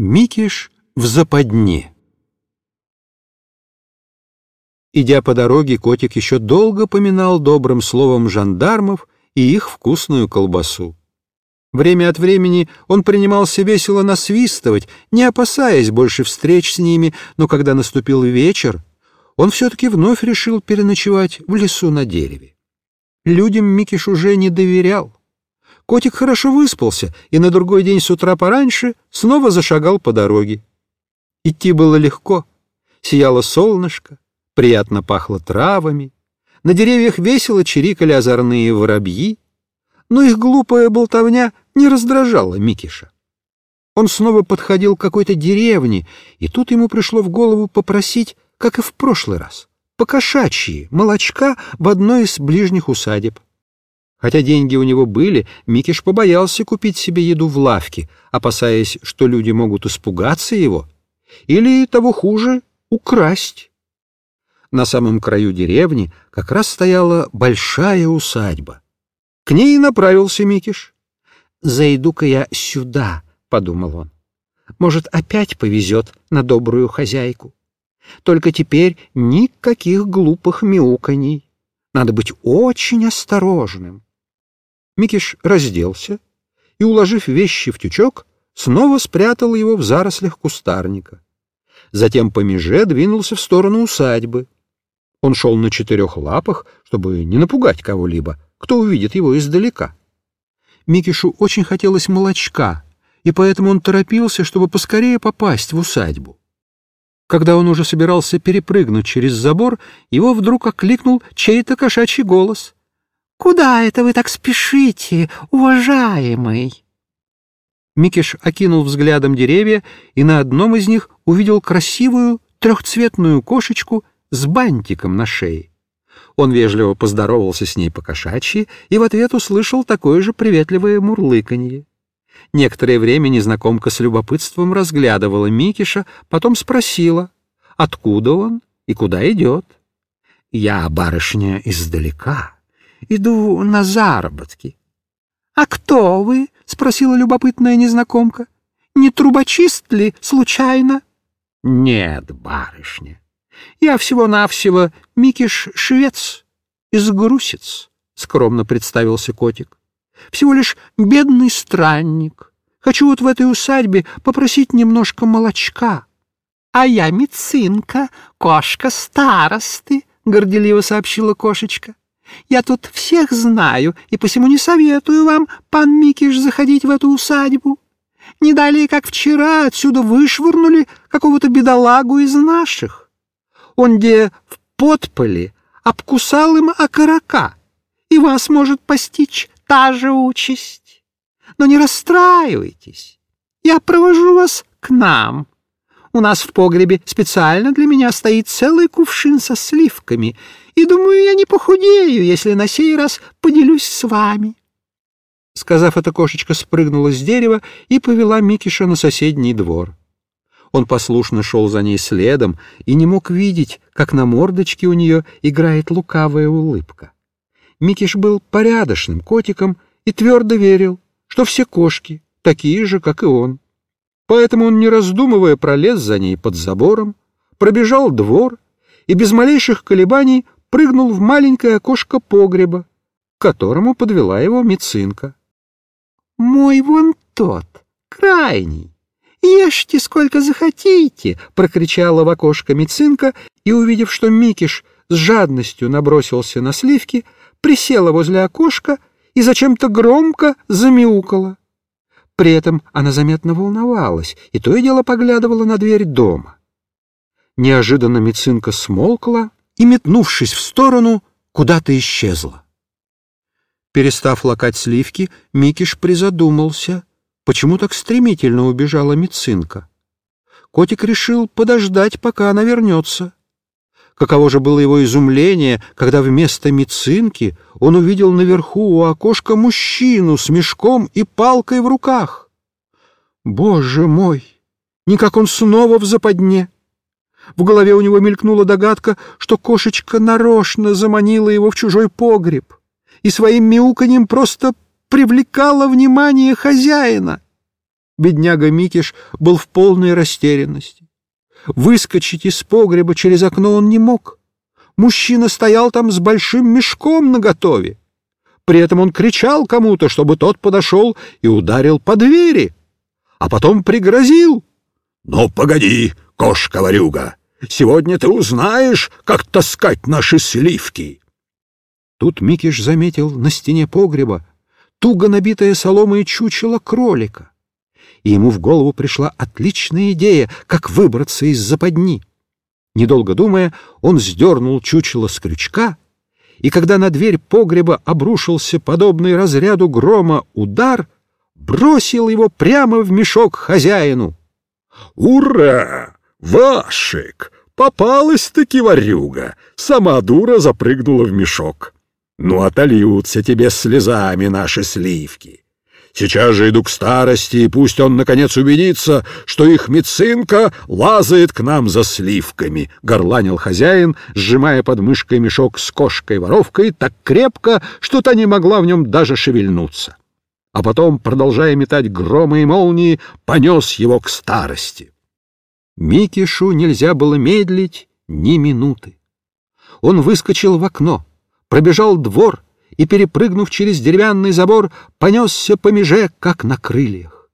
Микиш в западне. Идя по дороге, котик еще долго поминал добрым словом жандармов и их вкусную колбасу. Время от времени он принимался весело насвистывать, не опасаясь больше встреч с ними, но когда наступил вечер, он все-таки вновь решил переночевать в лесу на дереве. Людям Микиш уже не доверял. Котик хорошо выспался и на другой день с утра пораньше снова зашагал по дороге. Идти было легко. Сияло солнышко, приятно пахло травами, на деревьях весело чирикали озорные воробьи, но их глупая болтовня не раздражала Микиша. Он снова подходил к какой-то деревне, и тут ему пришло в голову попросить, как и в прошлый раз, покошачьи молочка в одной из ближних усадеб. Хотя деньги у него были, Микиш побоялся купить себе еду в лавке, опасаясь, что люди могут испугаться его или, того хуже, украсть. На самом краю деревни как раз стояла большая усадьба. К ней направился Микиш. «Зайду-ка я сюда», — подумал он. «Может, опять повезет на добрую хозяйку. Только теперь никаких глупых мяуканий. Надо быть очень осторожным». Микиш разделся и, уложив вещи в тючок, снова спрятал его в зарослях кустарника. Затем по меже двинулся в сторону усадьбы. Он шел на четырех лапах, чтобы не напугать кого-либо, кто увидит его издалека. Микишу очень хотелось молочка, и поэтому он торопился, чтобы поскорее попасть в усадьбу. Когда он уже собирался перепрыгнуть через забор, его вдруг окликнул чей-то кошачий голос — Куда это вы так спешите, уважаемый? Микиш окинул взглядом деревья и на одном из них увидел красивую трехцветную кошечку с бантиком на шее. Он вежливо поздоровался с ней по-кошачьи и в ответ услышал такое же приветливое мурлыканье. Некоторое время незнакомка с любопытством разглядывала Микиша, потом спросила, откуда он и куда идет. «Я барышня издалека», иду на заработки. — А кто вы? — спросила любопытная незнакомка. — Не трубочист ли, случайно? — Нет, барышня. Я всего-навсего Микиш-швец из Грусец, — скромно представился котик. — Всего лишь бедный странник. Хочу вот в этой усадьбе попросить немножко молочка. — А я Мицинка, кошка старосты, — горделиво сообщила кошечка. Я тут всех знаю, и посему не советую вам, пан Микиш, заходить в эту усадьбу. Не далее, как вчера, отсюда вышвырнули какого-то бедолагу из наших. Он где в подполе обкусал им окорока, и вас может постичь та же участь. Но не расстраивайтесь, я провожу вас к нам. У нас в погребе специально для меня стоит целый кувшин со сливками, и, думаю, я не похудею, если на сей раз поделюсь с вами. Сказав это, кошечка спрыгнула с дерева и повела Микиша на соседний двор. Он послушно шел за ней следом и не мог видеть, как на мордочке у нее играет лукавая улыбка. Микиш был порядочным котиком и твердо верил, что все кошки такие же, как и он. Поэтому он, не раздумывая, пролез за ней под забором, пробежал двор и без малейших колебаний прыгнул в маленькое окошко погреба, к которому подвела его Мицинка. «Мой вон тот, крайний, ешьте сколько захотите!» — прокричала в окошко Мицинка и, увидев, что Микиш с жадностью набросился на сливки, присела возле окошка и зачем-то громко замяукала. При этом она заметно волновалась и то и дело поглядывала на дверь дома. Неожиданно Мицинка смолкла и, метнувшись в сторону, куда-то исчезла. Перестав лакать сливки, Микиш призадумался, почему так стремительно убежала Мицинка. Котик решил подождать, пока она вернется. Каково же было его изумление, когда вместо Мицинки он увидел наверху у окошка мужчину с мешком и палкой в руках. Боже мой! Никак он снова в западне! В голове у него мелькнула догадка, что кошечка нарочно заманила его в чужой погреб и своим мяуканьем просто привлекала внимание хозяина. Бедняга Микиш был в полной растерянности. Выскочить из погреба через окно он не мог. Мужчина стоял там с большим мешком наготове. При этом он кричал кому-то, чтобы тот подошел и ударил по двери, а потом пригрозил. — Ну, погоди, кошка-ворюга, сегодня ты узнаешь, как таскать наши сливки. Тут Микиш заметил на стене погреба туго набитое соломой чучело кролика, и ему в голову пришла отличная идея, как выбраться из западни. Недолго думая, он сдернул чучело с крючка, и когда на дверь погреба обрушился подобный разряду грома удар, бросил его прямо в мешок хозяину. «Ура! Вашик! Попалась-таки ворюга!» Сама дура запрыгнула в мешок. «Ну, отольются тебе слезами наши сливки!» Сейчас же иду к старости, и пусть он, наконец, убедится, что их мецинка лазает к нам за сливками», — горланил хозяин, сжимая под мышкой мешок с кошкой-воровкой так крепко, что та не могла в нем даже шевельнуться. А потом, продолжая метать громы и молнии, понес его к старости. Микишу нельзя было медлить ни минуты. Он выскочил в окно, пробежал двор — и, перепрыгнув через деревянный забор, понесся по меже, как на крыльях.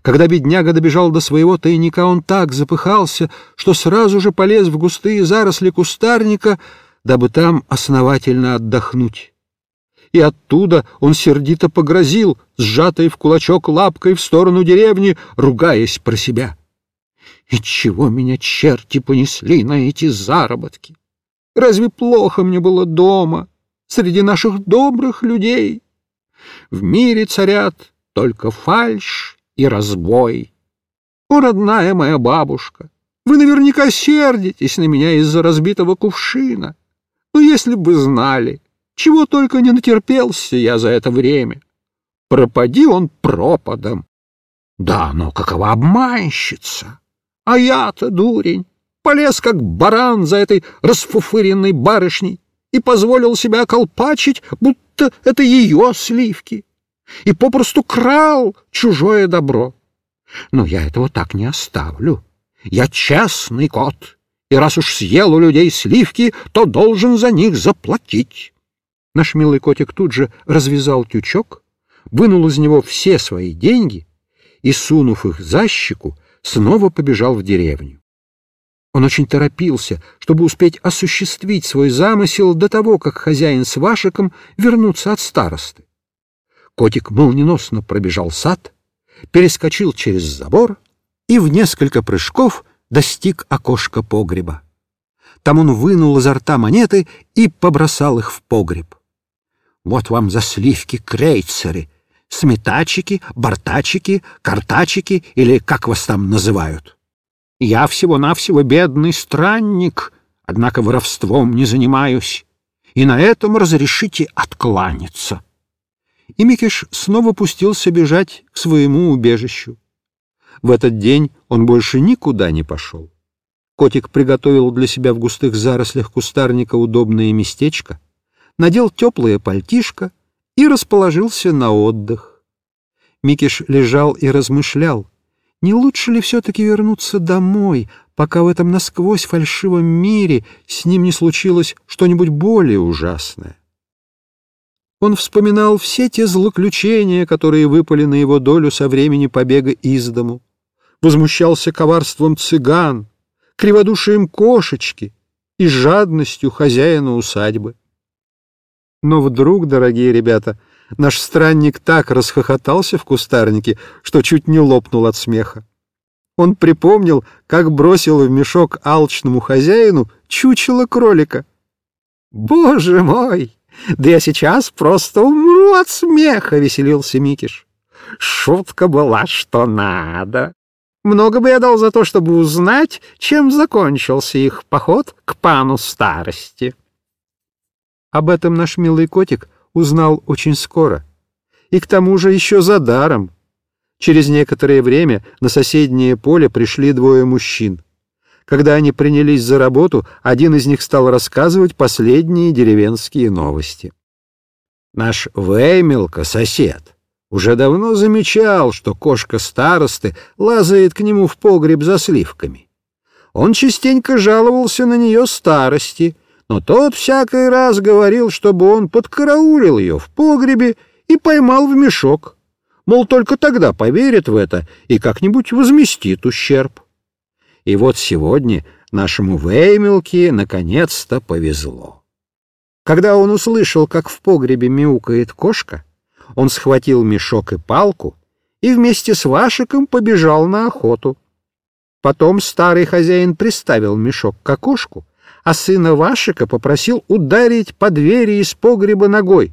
Когда бедняга добежал до своего тайника, он так запыхался, что сразу же полез в густые заросли кустарника, дабы там основательно отдохнуть. И оттуда он сердито погрозил, сжатой в кулачок лапкой в сторону деревни, ругаясь про себя. И чего меня черти понесли на эти заработки? Разве плохо мне было дома?» Среди наших добрых людей. В мире царят только фальшь и разбой. О, родная моя бабушка, вы наверняка сердитесь на меня из-за разбитого кувшина. Но если бы знали, чего только не натерпелся я за это время. Пропади он пропадом. Да, но какова обманщица! А я-то, дурень, полез как баран за этой расфуфыренной барышней и позволил себя колпачить, будто это ее сливки, и попросту крал чужое добро. Но я этого так не оставлю. Я честный кот, и раз уж съел у людей сливки, то должен за них заплатить. Наш милый котик тут же развязал тючок, вынул из него все свои деньги и, сунув их за щеку, снова побежал в деревню. Он очень торопился, чтобы успеть осуществить свой замысел до того, как хозяин с Вашиком вернутся от старосты. Котик молниеносно пробежал сад, перескочил через забор и в несколько прыжков достиг окошка погреба. Там он вынул изо рта монеты и побросал их в погреб. Вот вам за сливки крейцеры, сметачики, бортачики, картачики или как вас там называют. Я всего-навсего бедный странник, однако воровством не занимаюсь, и на этом разрешите откланяться. И Микиш снова пустился бежать к своему убежищу. В этот день он больше никуда не пошел. Котик приготовил для себя в густых зарослях кустарника удобное местечко, надел теплое пальтишко и расположился на отдых. Микиш лежал и размышлял, не лучше ли все-таки вернуться домой, пока в этом насквозь фальшивом мире с ним не случилось что-нибудь более ужасное? Он вспоминал все те злоключения, которые выпали на его долю со времени побега из дому, возмущался коварством цыган, криводушием кошечки и жадностью хозяина усадьбы. Но вдруг, дорогие ребята, — Наш странник так расхохотался в кустарнике, что чуть не лопнул от смеха. Он припомнил, как бросил в мешок алчному хозяину чучело кролика. «Боже мой! Да я сейчас просто умру от смеха!» — веселился Микиш. «Шутка была, что надо. Много бы я дал за то, чтобы узнать, чем закончился их поход к пану старости». Об этом наш милый котик узнал очень скоро. И к тому же еще за даром. Через некоторое время на соседнее поле пришли двое мужчин. Когда они принялись за работу, один из них стал рассказывать последние деревенские новости. Наш Веймелка, сосед, уже давно замечал, что кошка старосты лазает к нему в погреб за сливками. Он частенько жаловался на нее старости, но тот всякий раз говорил, чтобы он подкараулил ее в погребе и поймал в мешок. Мол, только тогда поверит в это и как-нибудь возместит ущерб. И вот сегодня нашему Веймелке наконец-то повезло. Когда он услышал, как в погребе мяукает кошка, он схватил мешок и палку и вместе с Вашиком побежал на охоту. Потом старый хозяин приставил мешок к окошку, а сына Вашика попросил ударить по двери из погреба ногой.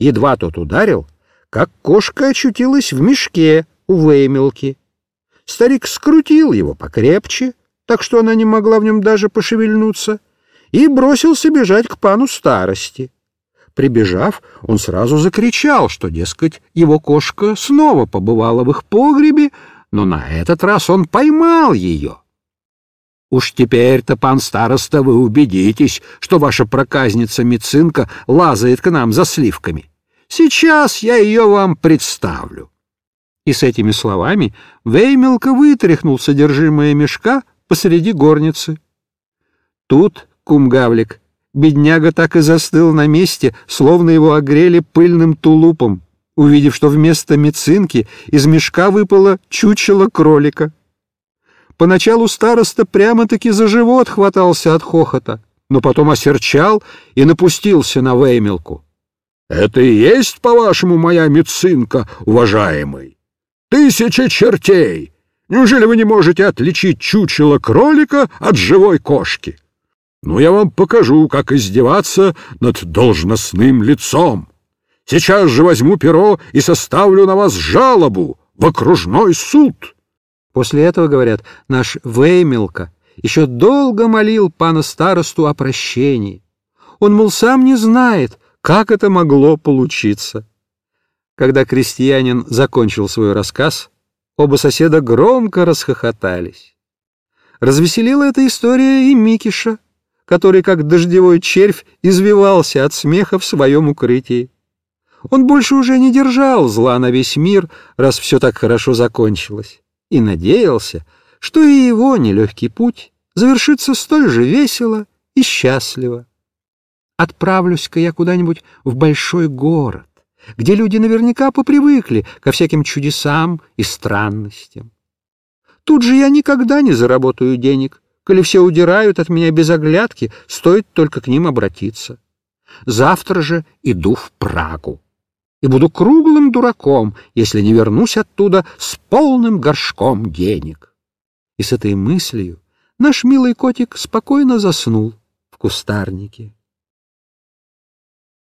Едва тот ударил, как кошка очутилась в мешке у Веймелки. Старик скрутил его покрепче, так что она не могла в нем даже пошевельнуться, и бросился бежать к пану старости. Прибежав, он сразу закричал, что, дескать, его кошка снова побывала в их погребе, но на этот раз он поймал ее. Уж теперь-то, пан староста, вы убедитесь, что ваша проказница Мицинка лазает к нам за сливками. Сейчас я ее вам представлю. И с этими словами Веймелка вытряхнул содержимое мешка посреди горницы. Тут Кумгавлик Бедняга так и застыл на месте, словно его огрели пыльным тулупом, увидев, что вместо мецинки из мешка выпало чучело кролика. Поначалу староста прямо-таки за живот хватался от хохота, но потом осерчал и напустился на Веймелку. — Это и есть, по-вашему, моя мецинка, уважаемый? Тысяча чертей! Неужели вы не можете отличить чучело кролика от живой кошки? — ну, я вам покажу, как издеваться над должностным лицом. Сейчас же возьму перо и составлю на вас жалобу в окружной суд. После этого, говорят, наш Веймелка еще долго молил пана старосту о прощении. Он, мол, сам не знает, как это могло получиться. Когда крестьянин закончил свой рассказ, оба соседа громко расхохотались. Развеселила эта история и Микиша который, как дождевой червь, извивался от смеха в своем укрытии. Он больше уже не держал зла на весь мир, раз все так хорошо закончилось, и надеялся, что и его нелегкий путь завершится столь же весело и счастливо. Отправлюсь-ка я куда-нибудь в большой город, где люди наверняка попривыкли ко всяким чудесам и странностям. Тут же я никогда не заработаю денег, Коли все удирают от меня без оглядки, стоит только к ним обратиться. Завтра же иду в Прагу и буду круглым дураком, если не вернусь оттуда с полным горшком денег. И с этой мыслью наш милый котик спокойно заснул в кустарнике.